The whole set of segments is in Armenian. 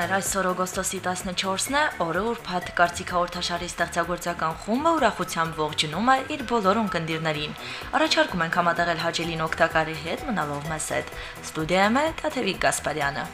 հայրենակիցներ, այսօր օգոստոսի 14-ն է, օրը ուրբաթ կարծիքահորթաշարի ստեղծագործական խումբը ուրախությամբ ողջունում է իր բոլոր ունկնդիրներին։ Առաջարկում ենք համատեղել հաջելին օգտակարի հետ մնալով մեզ հետ։ Ստուդիայում է Տաթևիկ Գասպարյանը։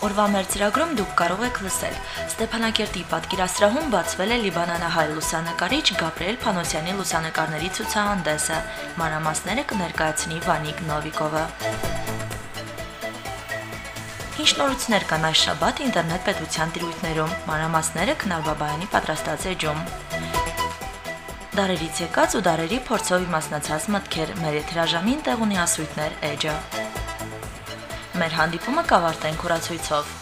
Օրվա մեր ծրագրում դուք կարող եք լսել. Ստեփանակերտի պատկերասրահում բացվել է Լիբանանահայ լուսանկարիչ Գաբրիել Փանոսյանի լուսանկարների ցուցահանդեսը։ Մանրամասները կներկայացնի Վանիկ Նովիկովը։ Ինչ նորություններ կան այս շաբաթ ինտերնետ պետության տիրույթներում։ Մանրամասները Քնար Բաբայանի պատրաստած էջում։ Դարերից եկած ու դարերի փորձով իմաստնացած մտքեր մեր եթերաժամին տեղ ունի ասույթներ. Էջը։ Մեր հանդիպումը կավարտենք հուրացույցով։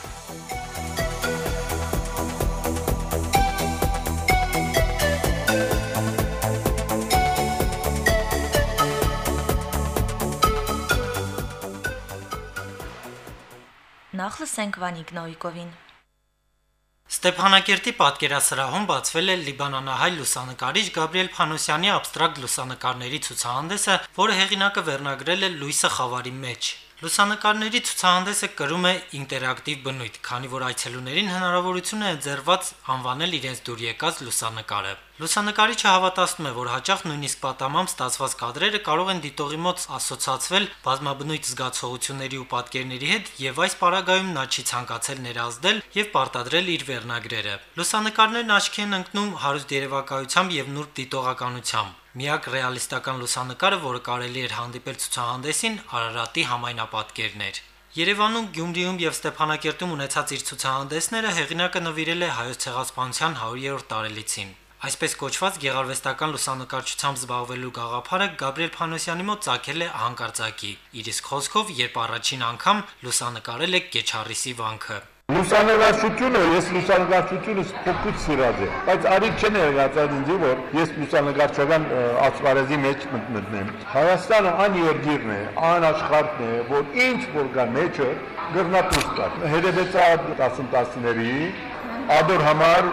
Նախ լսենք Վանիկ Նոյկովին։ Ստեփանակերտի պատկերասրահում բացվել է Լիբանանահայ լուսանկարիչ Գաբրիել Փանոսյանի абստրակտ լուսանկարների ցուցահանդեսը, որը հեղինակը վերնագրել է Լուիսը խավարի մեջ։ Լուսանկարների ցուցահանդեսը կրում է ինտերակտիվ բնույթ, քանի որ այցելուներին հնարավորություն է ընձեռված անվանել իրենց դուր եկած լուսանկարը։ Լուսանկարիչը հավատացնում է, որ հաճախ նույնիսկ պատամամբ ստացված կադրերը կարող են դիտողի մոտ ասոցացվել բազմաբնույթ զգացողությունների ու պատկերների հետ, եւ այս պարագայում նա չի ցանկացել ներազդել եւ պարտադրել իր վերնագրերը։ Լուսանկարներն աչքի են ընկնում հարուստ երևակայությամբ եւ նուրբ դիտողականությամբ։ Միակ ռեալիստական լուսանկարը, որը կարելի էր հանդիպել ցուցահանդեսին, Արարատի համայնապատկերն էր։ Երևանում, Գյումրիում եւ Ստեփանակերտում ունեցած իր ցուցահանդեսները հեղինակը նվիրել է հայոց ցեղասպանության 100-րդ տարելիցին։ Այսպես կոչված գեղարվեստական լուսանկարչությամբ զբաղվելու գաղափարը Գաբրիել Փանոսյանի մոտ ցակել է հանկարծակի։ Իր իսկ խոսքով, երբ առաջին անգամ լուսանկարել է Կեչարիսի վանքը։ Լուսանկարչությունը, ես լուսանկարչությունը փոքրուց սիրած եմ, բայց արիք չեն եղած ինձ, որ ես լուսանկարչական ասպարեզի մեջ մտնեմ։ Հայաստանը այն երկիրն է, այն աշխարհն է, որ ինչ որ կա մեջը գրնատուս կա։ Հետևեցա 10-10-ների ադոր համար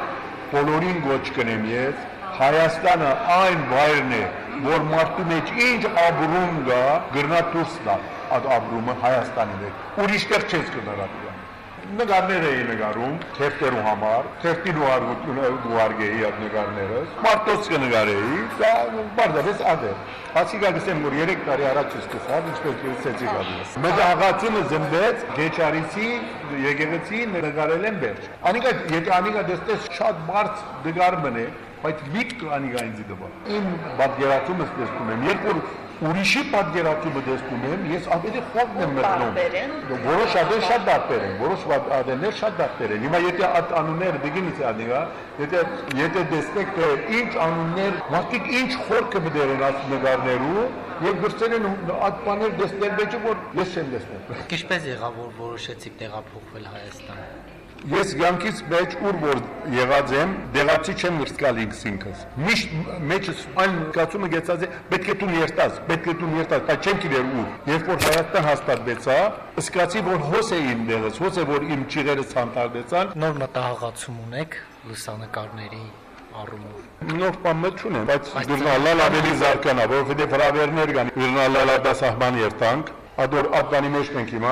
բոլորին գոչ կնեմ ես, Հայաստանը այն վայրն է, որ մարդու մեջ ինչ ապրում կա, գրնատուս կա, այդ ապրումը Հայաստանի մեջ։ Ուրիշ տեղ չես կնարատու նկարներ էի նկարում թերթերու համար, թերթին ուղարկեի այդ նկարներս, մարտոց կնկարեի, դա բարձրապես ադեր։ Հասիկա գսեմ, որ 3 տարի առաջ սկսավ, ինչպես լսեցի գալիս։ Մեծ աղացումը զմբեց Գեչարիսի եկեղեցի նկարել են վերջ։ Անիկա եթե անիկա դստես շատ բարձ նկար մնե, բայց միտք անիկա ինձ դվա։ Իմ պատկերացումս տեսնում եմ, երբ որ ուրիշի պատկերացումը տեսնում եմ, ես ավելի խորն եմ մտնում։ Որոշ ադեր շատ դարբեր են, որոշ ադերներ շատ դարբեր են։ Հիմա եթե այդ անունները դգինից ադիգա, եթե եթե տեսնեք թե ինչ անուններ, մարդիկ ինչ խորքը մտերեն այս նկարներու, եւ գրծել են այդ բաներ տեսնել մեջ որ ես չեմ տեսնել։ Ինչպես եղավ որ որոշեցիք տեղափոխվել Հայաստան։ Ես ցանկից մեջ ուր որ եղած եմ, դեղացի չեմ գրծկալ ինքս ինքս։ Միշտ մեջս այն զգացումը գեցած է, պետք է դու երտաս, պետք է դու երտաս, բայց չեմ գիտեր ուր։ Երբ որ Հայաստան հաստատվեցա, զգացի որ հոս է իմ դեղս, հոս է որ իմ ճիղերը ցանտալեցան։ Նոր մտահղացում ունեք լուսանկարների առումով։ Նոր բան չունեմ, բայց դուրնալալ ավելի զարգանա, որովհետեւ հրավերներ կան։ Դուրնալալա դա սահման երտանք Ադոր ապկանի մեջ մենք հիմա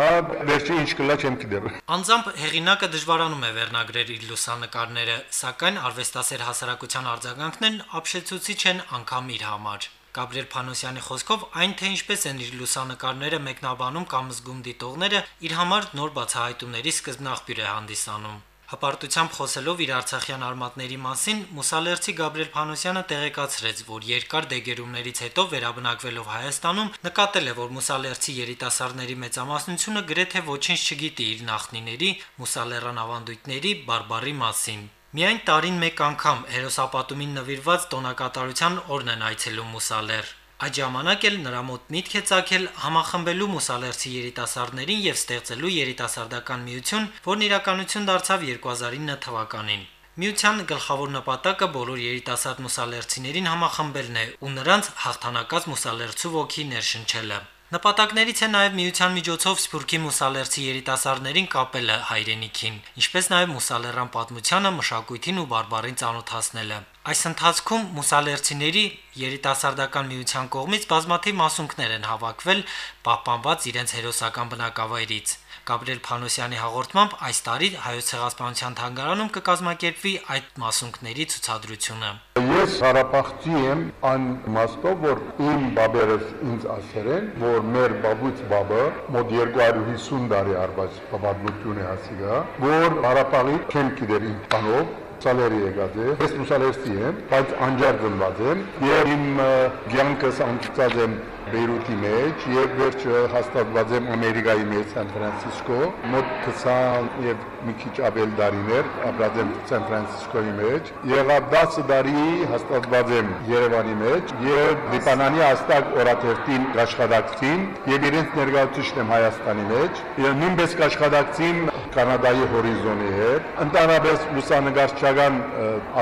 վերջի ինչ կլա չեմ գիտեր։ Անձամբ հեղինակը դժվարանում է վերնագրեր իր լուսանկարները, սակայն արվեստասեր հասարակության արձագանքներն ապշեցուցիչ են անգամ իր համար։ Գաբրիել Փանոսյանի խոսքով այն թե ինչպես են իր լուսանկարները մեկնաբանում կամ զգում դիտողները, իր համար նոր բացահայտումների սկզբնաղբյուր է հանդիսանում։ Հպարտությամբ խոսելով իր Արցախյան արմատների մասին Մուսալերցի Գաբրիել Փանոսյանը տեղեկացրեց, որ երկար դեգերումներից հետո վերաբնակվելով Հայաստանում նկատել է, որ Մուսալերցի երիտասարդների մեծամասնությունը գրեթե ոչինչ չգիտի իր նախնիների Մուսալերան ավանդույթների բարբարի մասին։ Միայն տարին մեկ անգամ հերոսապատումին նվիրված տոնակատարության օրն են այցելում Մուսալեր։ Այդ ժամանակ էլ նրա մոտ միտք է ցակել համախմբելու մուսալերցի երիտասարդներին եւ ստեղծելու երիտասարդական միություն, որն իրականություն դարձավ 2009 թվականին։ Միության գլխավոր նպատակը բոլոր երիտասարդ մուսալերցիներին համախմբելն է ու նրանց հաղթանակած մուսալերցու ոգի ներշնչելը։ Նպատակներից է նաև միության միջոցով Սփյուռքի մուսալերցի երիտասարդներին կապելը հայրենիքին, ինչպես նաև մուսալերան պատմությանը, մշակույթին ու բարբարին ծանոթացնելը։ Այս ընթացքում մուսալերցիների երիտասարդական միության կողմից բազմաթիվ մասունքներ են հավաքվել, պահպանված իրենց հերոսական բնակավայրից։ Գաբրիել Փանոսյանի հաղորդմամբ այս տարի հայոց ցեղասպանության թանգարանում կկազմակերպվի այդ մասունքների ցուցադրությունը։ Ես հարապախտի եմ այն մաստով, որ իմ բաբերս ինձ ասել են, որ մեր բաբուց բաբը մոտ 250 տարի արված բաբadlություն է ասիգա, որ հարապաղի չեմ գիտեր իմ բանով սալերի եկած է, ես մուսալերսի եմ, բայց անջար ծնված եմ, եւ իմ ցանկս անցած եմ Բեյրութի մեջ եւ վերջը հաստատված եմ Ամերիկայի մեջ Սան Ֆրանցիսկո մոտ 20 եւ մի քիչ ավել տարիներ ապրած եմ Սան Ֆրանցիսկոյի մեջ եղավ 10 տարի հաստատված եմ Երևանի մեջ եւ Լիբանանի հաստակ օրաթերթին աշխատակցին եւ իրենց ներկայացուցիչն եմ Հայաստանի մեջ եւ նույնպես աշխատակցին Կանադայի հորիզոնի հետ ընդհանրապես լուսանկարչական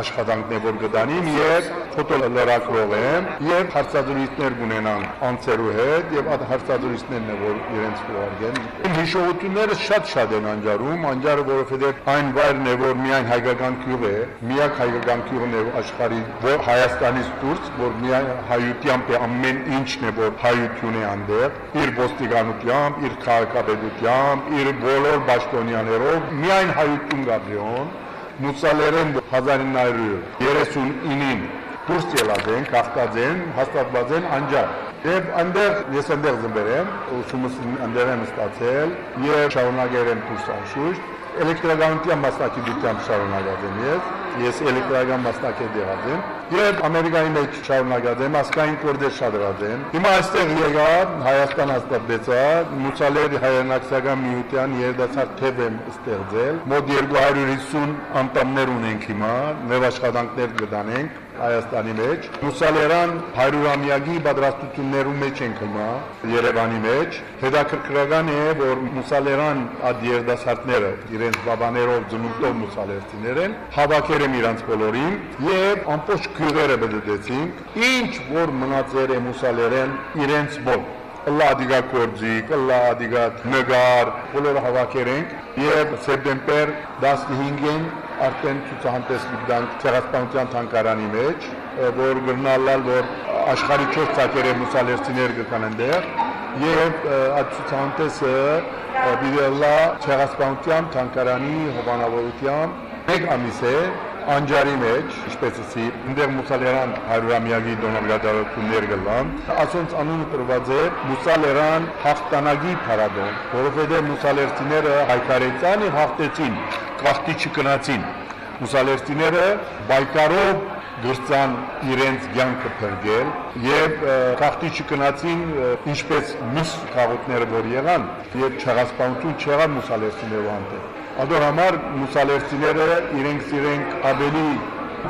աշխատանքներ որ գտանիմ եւ ֆոտոլրագրող եմ եւ հարցազրույցներ ունենան անձերու հետ եւ այդ հարցազրույցներն է որ իրենց ուղարկեն։ Իմ հիշողությունները շատ-շատ են անջարում, անջարը որովհետեւ այն վայրն է որ միայն հայկական գյուղ է, միակ հայկական գյուղն է աշխարհի, որ Հայաստանից դուրս, որ միայն հայությամբ է ամեն ինչն է որ հայություն է անդեր, իր ոստիկանությամբ, իր քաղաքապետությամբ, իր բոլոր պաշտոնյաներով միայն հայություն գաբրիոն մուսալերեն 1939-ին դուրս ելած են, կախկած են, հաստատված են անջար։ Եվ այնտեղ ես այնտեղ ծնվել եմ, ուսումս այնտեղ եմ ստացել եւ շարունակել եմ կուրս անշուշտ։ Էլեկտրականության մասնակցությամբ շարունակած եմ ես, ես էլեկտրական մասնակից եղած եմ եւ Ամերիկայի մեջ շարունակած եմ, ասկային կորդեր շադրած եմ։ Հիմա այստեղ եկա Հայաստան հաստատվեցա, Մուսալերի հայրենակցական միության երդասարդ թև եմ ստեղծել։ Մոտ 250 անդամներ ունենք հիմա, նոր աշխատանքներ կդանենք Հայաստանի մեջ։ Մուսալերան 100-ամյակի պատրաստություններում մեջ ենք հիմա Երևանի մեջ։ Հետաքրքրական է, որ մուսալերան այդ երդասարտները իրենց բաբաներով ծնունդով մուսալերցիներ են, հավաքել եմ իրանց բոլորին եւ ամբողջ գյուղերը բդդեցինք։ Ինչ որ մնացեր է մուսալերեն իրենց բոլ Լադիգա կորձիկ, լադիգա նգար, բոլորը հավաքեր ենք եւ սեպտեմբեր 15-ին արդեն ցուցահանդես կդանք ցեղասպանության թանգարանի մեջ, որ գրնալալ որ աշխարհի 4 ցակերը մուսալերցիներ կան այնտեղ եւ այդ ցուցահանդեսը բիդելլա ցեղասպանության թանգարանի հովանավորությամբ մեկ ամիս է անջարի մեջ, ինչպես ասի, այնտեղ մուսալերան 100-ամյակի դոնորգադարություններ գլան, ասոնց անունը տրված է մուսալերան հաղթանակի փարադոն, որովհետև մուսալերցիները հայկարեցան եւ հաղթեցին, կախտի չկնացին։ Մուսալերցիները բայկարով գրծան իրենց ցանկը փրկել եւ կախտի չկնացին ինչպես մյուս քաղաքները որ եղան եւ չեղասպանություն չեղան մուսալերցիներով հանդեպ Ադոր համար մուսալերցիները իրենք իրենք ավելի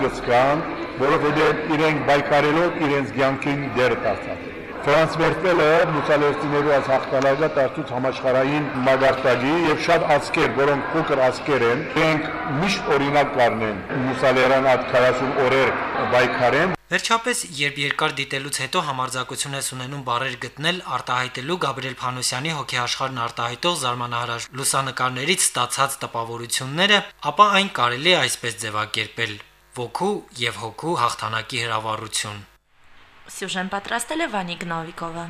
գցկան, որովհետև իրենք բայկարելով իրենց ցանկին դեր դարձած։ Ֆրանս Մերկելը մուսալերցիների այս հաղթանակը դարձուց համաշխարհային մագարտագի եւ շատ ազգեր, որոնք փոքր ազգեր են, իրենք միշտ օրինակ կառնեն մուսալերան այդ 40 օրեր բայկարեն Վերջապես, երբ երկար դիտելուց հետո համարձակություն ես ունենում բարեր գտնել արտահայտելու Գաբրիել Փանոսյանի հոգեաշխարհն արտահայտող զարմանահրաշ լուսանկարներից ստացած տպավորությունները, ապա այն կարելի է այսպես ձևակերպել. ոգու եւ հոգու հաղթանակի հրավառություն։ Սյուժեն պատրաստել է Վանիկ Նովիկովը։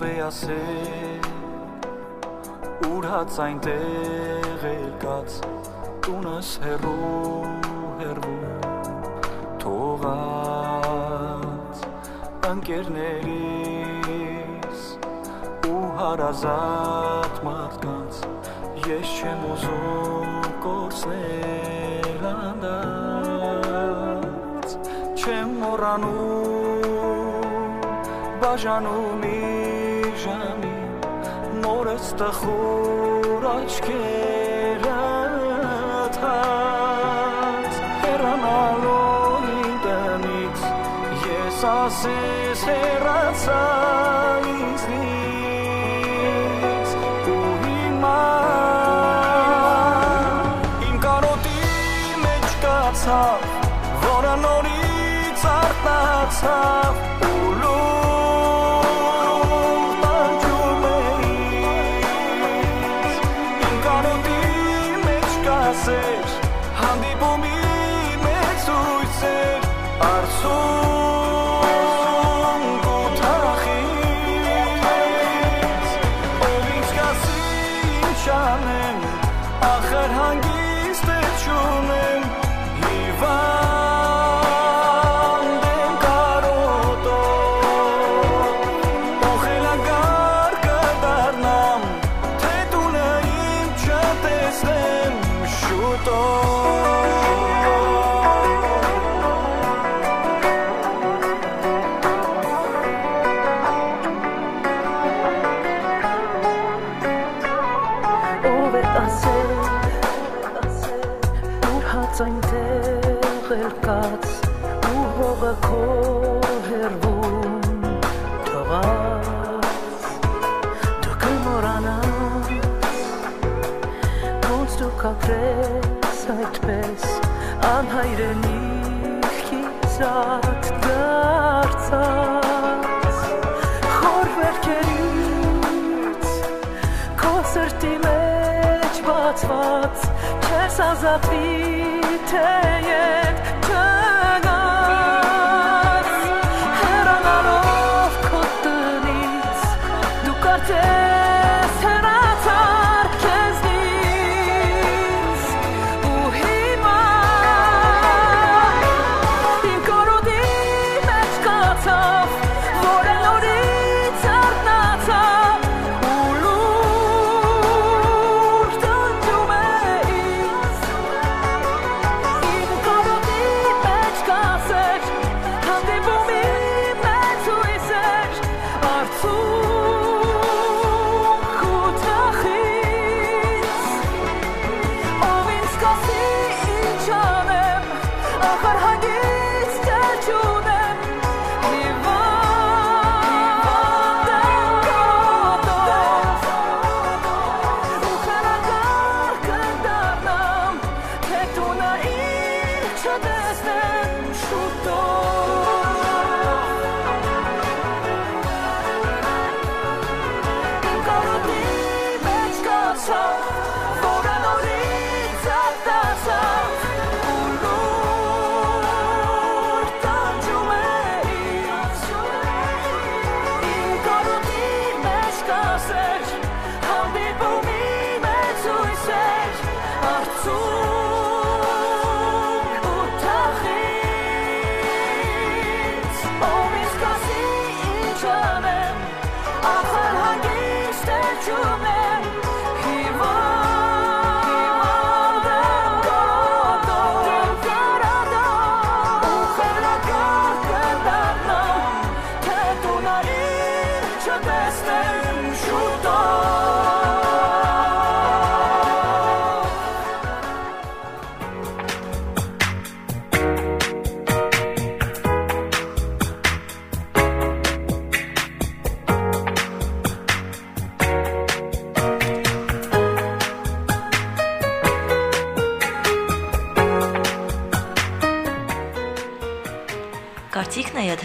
ով է ասել ուր հաց այնտեղ ելկած տունս հերու հերու թողած ընկերներիս ու հարազատ մարդկանց ես չեմ ուզում կորսնել հանդած չեմ մոռանում բաժանում ժամի նորից տխուր աչքերը թած հեռանալու ինտենից ես ասես հեռացա ինձնից ու հիմա իմ կարոտի մեջ կացավ որը նորից արտնացավ ու լուր այնտեղ էլ կաց ու հողը քո հերվում թողած դու կմորանաս ոնց դու կապրես այդպես անհայրենի քիզատ դարձած խոր վերքերից քո սրտի մեջ բացված չես ազատվի թե ետ boom.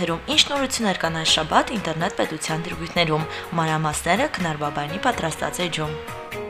Եթերում ինչ նորություններ կան այս շաբաթ ինտերնետ պետության դիրգույթներում։ Մանրամասները Քնար Բաբայանի պատրաստած էջում։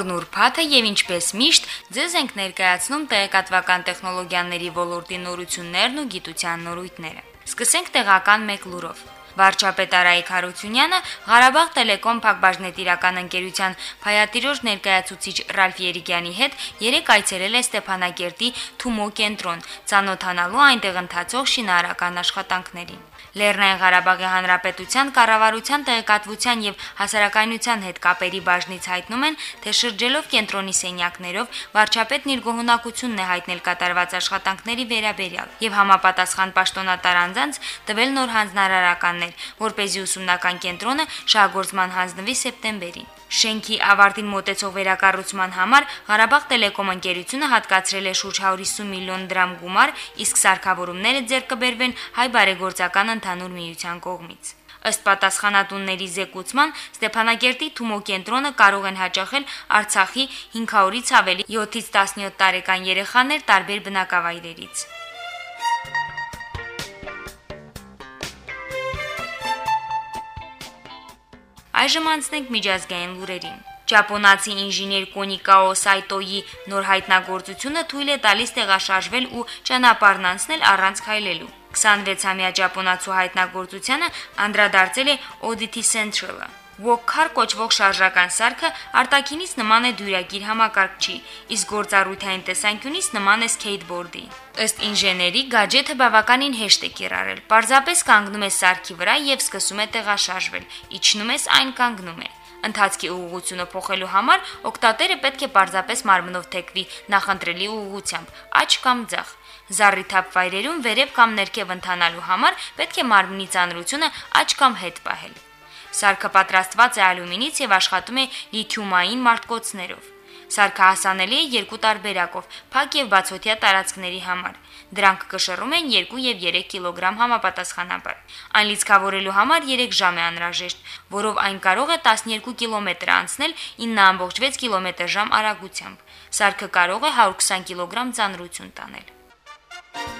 Օրն ուրբաթը եւ ինչպես միշտ ձեզ ենք ներկայացնում տեղեկատվական տեխնոլոգիաների ոլորտի նորություններն ու գիտության նորույթները։ Սկսենք տեղական մեկ լուրով։ Վարչապետ Արայիկ Հարությունյանը Ղարաբաղ Տելեկոմ Փակbaşնետիրական ընկերության Փայատիրոջ ներկայացուցիչ Ռալֆ Երիգյանի հետ երեք այցելել է Ստեփանակերտի Թումո կենտրոն, ցանոթանալու այնտեղ ընթացող շինարարական աշխատանքներին։ Լեռնային Ղարաբաղի Հանրապետության կառավարության տեղեկատվության եւ հասարակայնության հետ կապերի բաժնից հայտնում են, թե շրջելով կենտրոնի սենյակներով վարչապետն իր գոհունակությունն է հայտնել կատարված աշխատանքների վերաբերյալ եւ համապատասխան պաշտոնատար անձանց տվել նոր հանձնարարականներ, որ เป զի ուսումնական կենտրոնը շահգործման հանձնվի սեպտեմբերին։ Շենքի ավարտին մոտեցող վերակառուցման համար Ղարաբաղ Տելեկոմ ընկերությունը հատկացրել է շուրջ 150 միլիոն դրամ գումար, իսկ սարքավորումները ձեռք կբերվեն հայ բարեգործական ընդհանուր միության կողմից։ Ըստ պատասխանատունների զեկուցման Ստեփանագերտի Թումո կենտրոնը կարող են հաճախել Արցախի 500-ից ավելի 7-ից 17 տարեկան երեխաներ տարբեր բնակավայրերից։ Այժմ անցնենք միջազգային լուրերին։ Ճապոնացի ինժեներ Կոնիկաո Սայտոյի նոր հայտնագործությունը թույլ է տալիս տեղաշարժվել ու ճանապարհն անցնել առանց քայլելու։ 26-ամյա ճապոնացու հայտնագործությանը անդրադարձել է Oddity Central-ը։ Walker կոչվող շարժական սարքը արտակինից նման է դյուրագիր համակարգչի, իսկ գործառույթային տեսանկյունից նման է սքեյթբորդի։ Ըստ ինժեների, գadget-ը բավականին հեշտ է կիրառել։ Պարզապես կանգնում է սարքի վրա եւ սկսում է տեղաշարժվել։ Իջնում ես այն կանգնում է։ Ընթացքի ուղղությունը փոխելու համար օկտատերը պետք է պարզապես մարմնով թեքվի նախընտրելի ուղղությամբ՝ աջ կամ ձախ։ Զառիթափ վայրերում վերև կամ ներքև ընթանալու համար պետք է մարմնի ծանրությունը աջ կամ հետ պահել։ Սարքը պատրաստված է ալյումինից եւ աշխատում է լիթիումային մարտկոցներով։ Սարքը հասանելի է երկու տարբերակով՝ փակ եւ բացօթյա տարածքների համար։ Դրանք կշռում են 2 եւ 3 կիլոգրամ համապատասխանաբար։ Այն լիցքավորելու համար 3 ժամ է անհրաժեշտ, որով այն կարող է 12 կիլոմետր անցնել 9.6 կիլոմետր/ժ արագությամբ։ Սարքը կարող է 120 կիլոգրամ ծանրություն տանել։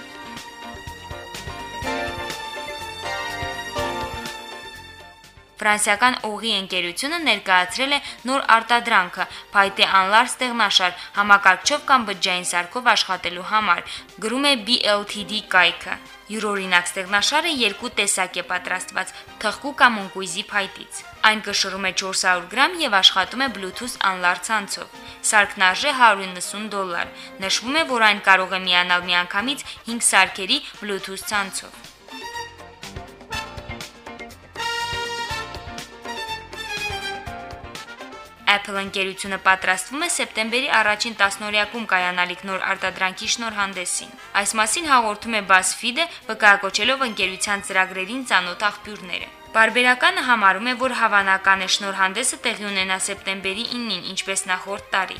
Ֆրանսիական օղի ընկերությունը ներկայացրել է նոր արտադրանքը՝ փայտե անլար ստեղնաշար համակարգչով կամ բջջային սարքով աշխատելու համար։ Գրում է BLTD կայքը։ Յուրօրինակ ստեղնաշարը երկու տեսակ է պատրաստված՝ թխկու կամ ունկույզի փայտից։ Այն կշռում է 400 գրամ եւ աշխատում է Bluetooth անլար ցանցով։ Սարքն արժե 190 դոլար։ Նշվում է, որ այն կարող է միանալ միանգամից 5 սարքերի Bluetooth ցանցով։ Apple ընկերությունը պատրաստվում է սեպտեմբերի առաջին տասնօրյակում կայանալիք նոր արտադրանքի շնորհանդեսին։ Այս մասին հաղորդում է BuzzFeed-ը, վկայակոչելով ընկերության ծրագրերին ծանոթ աղբյուրները։ Բարբերականը համարում է, որ հավանական է շնորհանդեսը տեղի ունենա սեպտեմբերի 9-ին, ինչպես նախորդ տարի։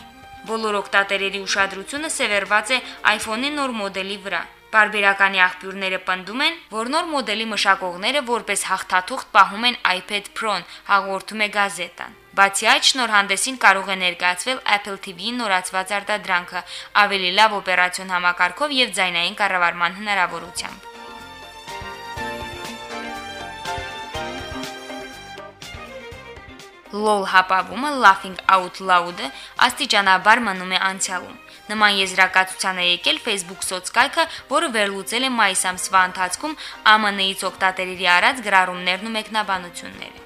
Բոլոր օգտատերերի ուշադրությունը սևեռված է iPhone-ի նոր մոդելի վրա։ Բարբերականի աղբյուրները պնդում են, որ նոր մոդելի մշակողները որպես հաղթաթուղթ պահում են iPad Pro-ն, հաղորդում է գազետան։ Բացի այդ, շնորհանդեսին կարող է ներկայացվել Apple TV-ի նորացված արտադրանքը, ավելի լավ օպերացիոն համակարգով եւ ձայնային կառավարման հնարավորությամբ։ LOL հապավումը Laughing Out Loud-ը աստիճանաբար մնում է անցյալում։ Նման եզրակացության է եկել Facebook սոցկայքը, որը վերլուծել է մայիս ամսվա ընթացքում ԱՄՆ-ից օկտատերերի արած գրառումներն ու մեկնաբանությունները։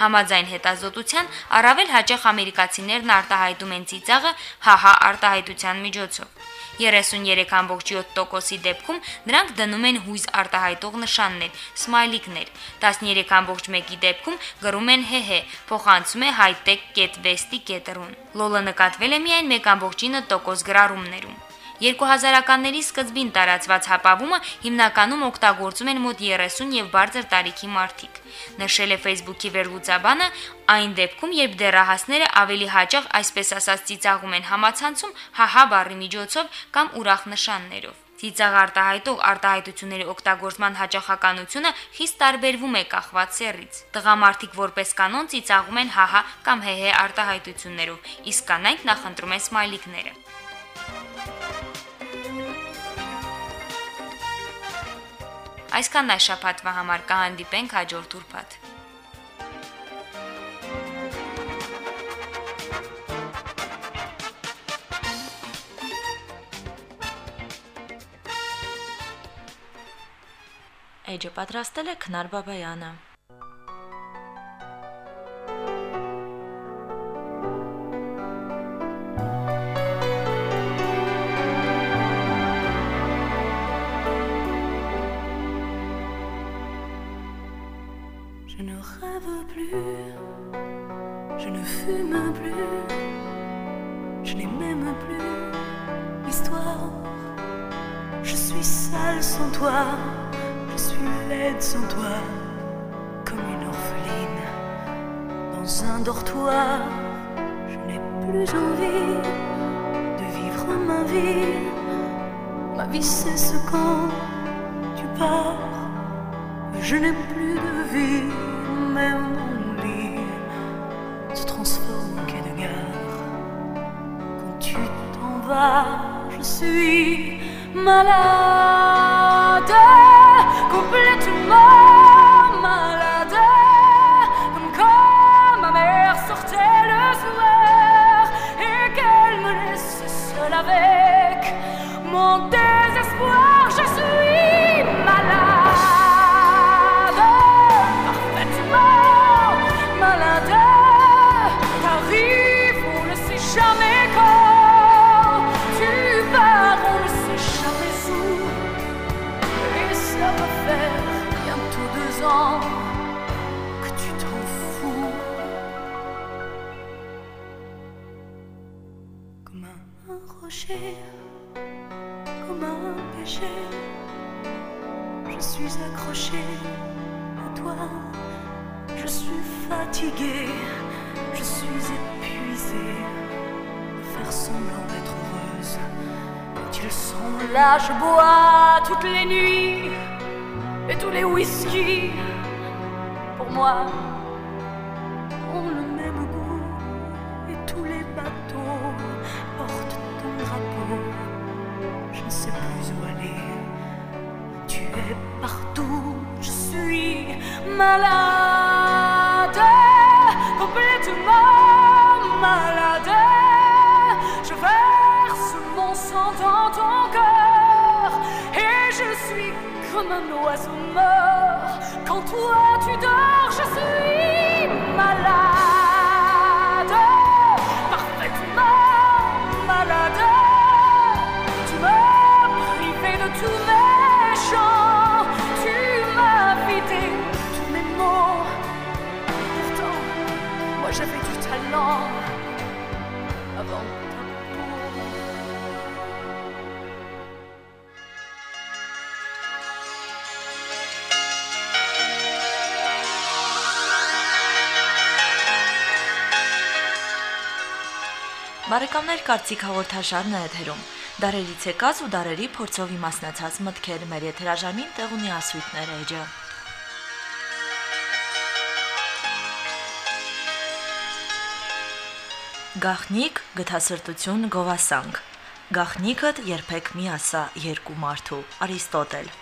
Համաձայն հետազոտության առավել հաճախ ամերիկացիներն արտահայտում են ծիծաղը հահա արտահայտության միջոցով։ 33.7%-ի դեպքում նրանք դնում են հույզ արտահայտող նշաններ, սմայլիկներ։ 13.1%-ի դեպքում գրում են հեհե, փոխանցում է hightech.vesti.ru-ն։ Լոլը նկատվել է միայն 1.9% գրառումներում։ 2000-ականների սկզբին տարածված հապավումը հիմնականում օգտագործում են մոտ 30 եւ բարձր տարիքի մարդիկ։ Նշել է Facebook-ի վերլուծաբանը, այն դեպքում, երբ դեռահասները ավելի հաճախ այսպես ասած ծիծաղում են համացանցում հահա բառի միջոցով կամ ուրախ նշաններով։ Ծիծաղ արտահայտող արտահայտությունների օգտագործման հաճախականությունը խիստ տարբերվում է կախված սեռից։ Տղամարդիկ որպես կանոն ծիծաղում են հահա կամ հեհե արտահայտություններով, իսկ կանայք նախընտրում են սմայլիկները։ Այսքան այս շփաթվա համար կհանդիպենք հաջորդ ուրբաթ։ Էջը պատրաստել է Քնար Բաբայանը։ Je ne rêve plus, je ne fume plus, je n'ai même plus l'histoire. Je suis sale sans toi, je suis laide sans toi, comme une orpheline dans un dortoir. Je n'ai plus envie de vivre ma vie. Ma vie cesse quand tu pars. Je n'ai plus même mon lit se transforme en quai de gare. Quand tu t'en vas, je suis malade, ne sais plus où aller. Tu es partout, je suis malade, Բարեկամներ կարծիք հաղորդաշարն է եթերում։ Դարերից եկած ու դարերի փորձով իմաստնացած մտքեր մեր եթերաժամին տեղ ունի ասույթներ էջը։ Գախնիկ, գթասրտություն, գովասանք։ Գախնիկդ երբեք մի ասա երկու մարդու։ Արիստոտել։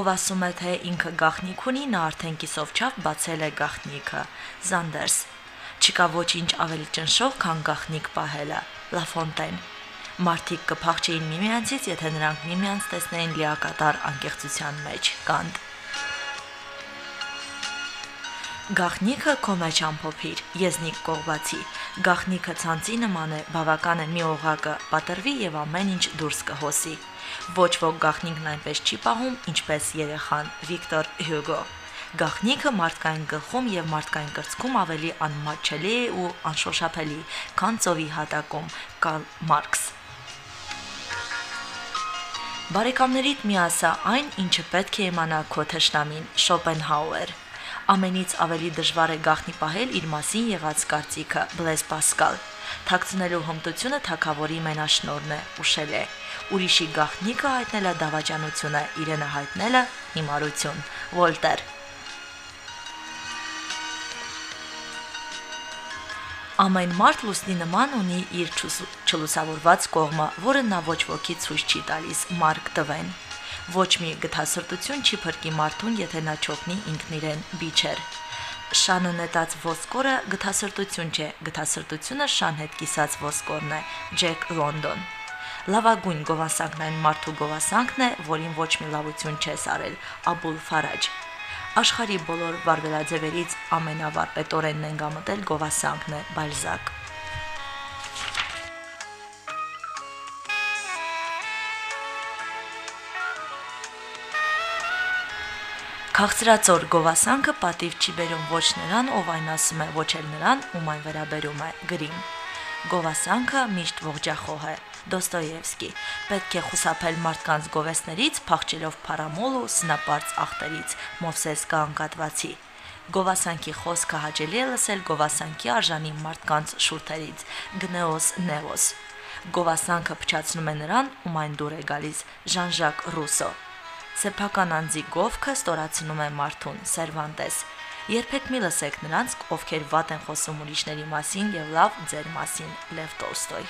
Ով ասում է թե ինքը գախնիկ ունի, նա արդեն կիսով չափ բացել է գախնիկը։ Զանդերս։ Չկա ոչինչ ավելի ճնշող, քան գախնիկ պահելը։ Լաֆոնտեն։ Մարդիկ կփախչեին միմյանցից, եթե նրանք միմյանց տեսնեին լիակատար անկեղծության մեջ։ Կանտ։ Գախնիկը քո մեջ ամփոփիր, եզնիկ կողբացի։ Գախնիկը ցանցի նման է, բավական է մի օղակը պատրվի եւ ամեն ինչ դուրս կհոսի։ Ոչ ոք գախնիկն այնպես չի պահում, ինչպես երեխան։ Վիկտոր Հյուգո։ Գախնիկը մարդկային գլխում եւ մարդկային կրծքում ավելի անմատչելի է ու անշոշափելի, քան ծովի հատակում։ Կարլ Մարքս։ Բարեկամներիդ մի ասա այն, ինչը պետք է իմանա քո թշնամին Շոպենհաուեր։ Ամենից ավելի դժվար է գախնի պահել իր մասին եղած կարծիքը Բլեզ Պասկալ։ Թաքցնելու հմտությունը թակավորի մենաշնորհն է, ուշել է։ Ուրիշի գախնիկը հայտնելը դավաճանություն է, իրենը հայտնելը հիմարություն։ Վոլտեր Ամեն մարդ լուսնի նման ունի իր չլուսավորված կողմը, որը նա ոչ ոքի ցույց չի տալիս։ Մարկ Տվեն Ոչ մի գթասրտություն չի փրկի մարդուն, եթե նա չօգնի ինքն իրեն բիչեր։ Շանը նետած ոսկորը գթասրտություն չէ, գթասրտությունը շան հետ կիսած ոսկորն է։ Ջեք Լոնդոն Լավագույն գովասանքն այն մարդու գովասանքն է, որին ոչ մի լավություն չես արել։ Աբուլ Ֆարաջ Աշխարի բոլոր վարվելաձևերից ամենավարպետորենն են գամտել գովասանքն է Բալզակ։ Քաղցրածոր գովասանքը պատիվ չի բերում ոչ նրան, ով այն ասում է, ոչ էլ նրան, ում այն վերաբերում է գրին։ Գովասանքը միշտ ողջախոհ է։ Դոստոևսկի։ Պետք է խուսափել մարդկանց գովեսներից, փախչելով փարամոլ ու սնապարծ ախտերից։ Մովսես կանգատվացի։ Գովասանքի խոսքը հաճելի է լսել գովասանքի արժանի մարդկանց շուրթերից։ Գնեոս Նեոս։ Գովասանքը փչացնում է նրան, ում այն դուր է գալիս։ Ժան-Ժակ Ռուսո։ Սեփական անձի գովքը ստորացնում է մարդուն Սերվանտես։ Երբեք մի լսեք նրանց, ովքեր վատ են խոսում ուրիշների մասին եւ լավ ձեր մասին Լև Տոլստոյ։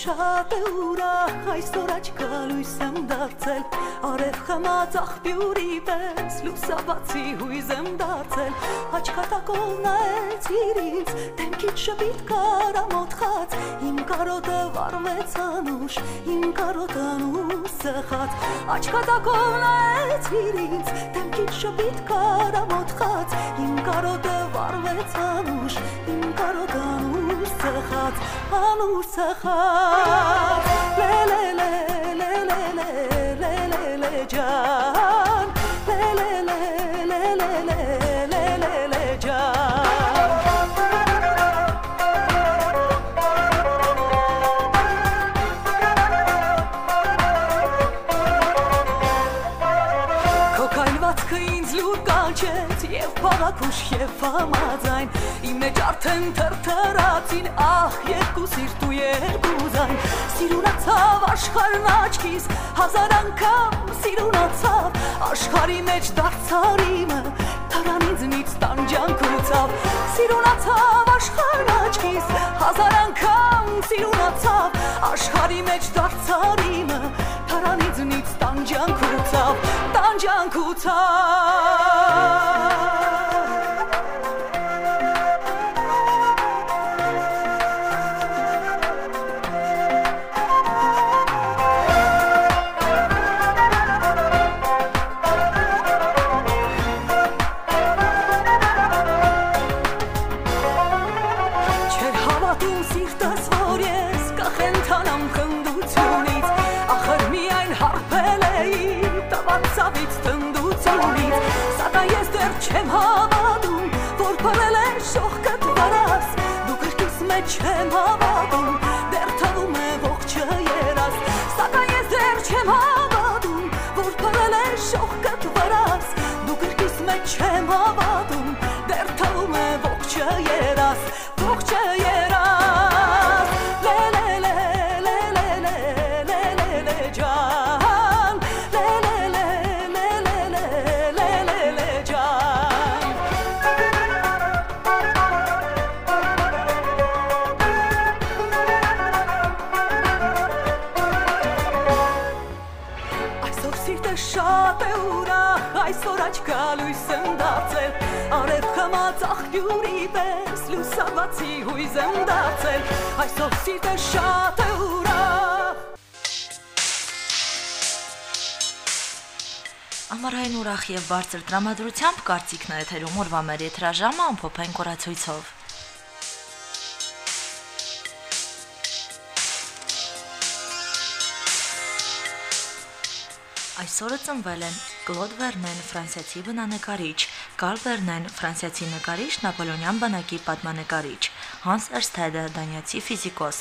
շատ է ուրախ, այսօր աչքա լույս եմ դարձել, արև խմած աղբյուրի պես, լուսաբացի հույզ եմ դարձել, աչքատակով նայեց իրից, դեմքից շպիտ կարամոտ խաց, իմ կարոտը վարվեց անուշ, իմ կարոտը անուշ սխած, աչքատակով նայեց իրից, դեմքից շպիտ կարամոտ խաց, իմ կարոտը վարվեց անուշ, իմ կարոտը անուշ սխած, անուշ սխած, լե լե լե լե լե լե լե լե լե ջան, լե լե լե լե լե լե լե լե լե ջան Քո կայլվածքը ինձ լուր կանչեց եւ փաղաքուշ եւ համաձայն իմ մեջ արդեն թրթրացին ահ երկու սիրտ ու երկու ձայն սիրունացավ աշխարհն աչքիս հազար անգամ սիրունացավ աշխարհի մեջ դարձար իմը թարան ինձնից տանջանքուցավ սիրունացավ աշխարհն աչքիս հազար անգամ սիրունացավ աշխարհի մեջ դարձար իմը թարան ինձնից տանջանքուցավ տանջանքուցավ չեմ հավատում, որ փրել է շողքդ վրաս Դու գրկիս մեջ չեմ հավատում, դեռ թվում է ողջը երաս Սակայն ես դեռ չեմ հավատում, որ փրել է շողքդ վրաս Դու գրկիս մեջ չեմ հավատում, շատ է ուրախ, այսօր աչքա լույս եմ դարձել, արև խմած աղբյուրի պես, լուսաբացի հույզ եմ դարձել, այսօր սիրտը շատ է ուրախ, Ամառային ուրախ եւ բարձր տրամադրությամբ կարծիքն է եթերում օրվա մեր եթրաժամը ամփոփային կորացույցով։ Այսօրը ծնվել են Կլոդ Վերնեն, ֆրանսիացի բնանկարիչ, Կարլ Վերնեն, ֆրանսիացի նկարիչ, Նապոլեոնյան բանակի պատմանեկարիչ, Հանս Էրստեդը, դանիացի ֆիզիկոս,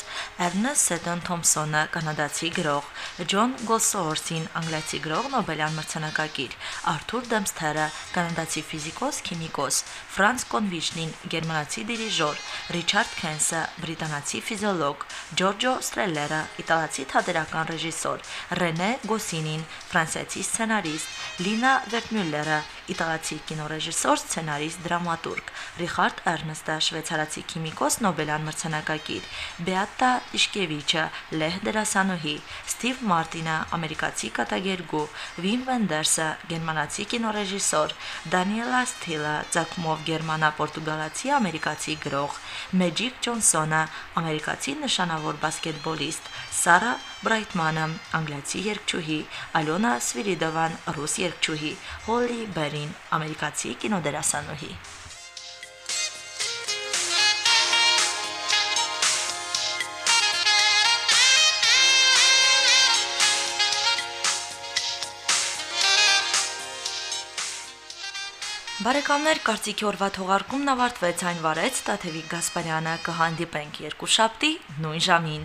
Էրնեստ Սետոն Թոմսոնը, կանադացի գրող, Ջոն Գոլսոորսին, անգլիացի գրող, Նոբելյան մրցանակակիր, Արթուր Դեմսթերը, կանադացի ֆիզիկոս, քիմիկոս, Ֆրանց Կոնվիչնին, գերմանացի դիրիժոր, Ռիչարդ Քենսը, բրիտանացի ֆիզիոլոգ, Ջորջո Ստրելերը, իտալացի թատերական ռեժիսոր, Ռենե Գոսինին, ֆրանսիացի սցենարիստ, Լինա Վերտմյուլլերը, իտալացի կինոռեժիսոր, սցենարիստ, դրամատուրգ, Ռիխարդ Էրնստը, շվեյցարացի քիմիկոս, Նոբելյան մրցանակակիր, Բեատա Տիշկևիչը, լեհ դերասանուհի, Սթիվ Մարտինը, ամերիկացի կատակերգու, Վին Վենդերսը, գերմանացի կինոռեժիսոր, Դանիելա Սթիլը, ցակումով գերմանա-պորտուգալացի ամերիկացի գրող, Մեջիկ Ջոնսոնը, ամերիկացի նշանավոր բասկետբոլիստ, Սարա Բրայթմանը, անգլիացի երգչուհի, Ալոնա Սվիրիդովան, ռուս երգչուհի, Հոլի Բերին, ամերիկացի կինոդերասանուհի։ Բարեկամներ, կարծիքի օրվա թողարկումն ավարտվեց այն վարեց Տաթևիկ Գասպարյանը կհանդիպենք երկու շաբթի նույն ժամին։